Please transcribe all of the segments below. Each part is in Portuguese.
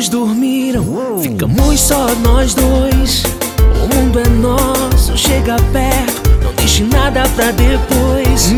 todos dormiram. Ficamos só nós dois. O mundo é nosso, chega perto. Não deixe nada pra depois.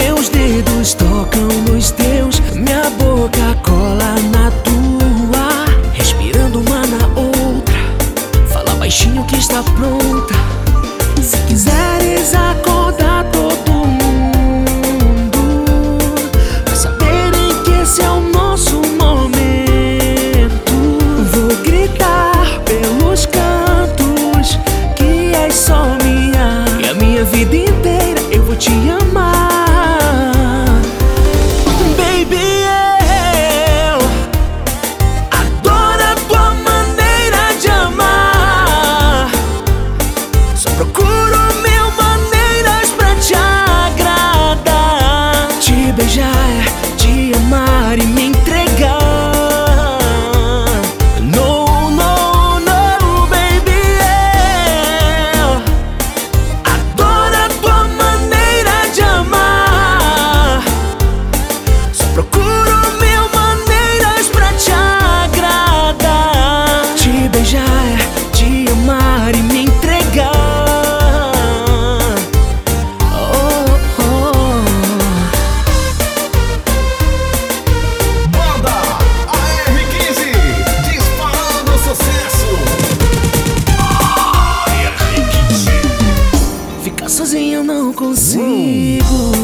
não consigo.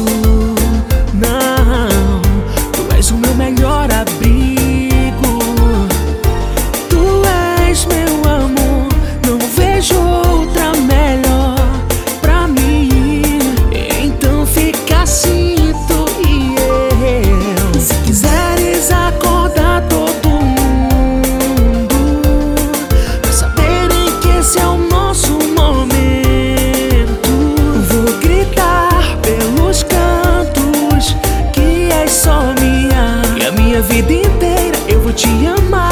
vida inteira eu vou te amar.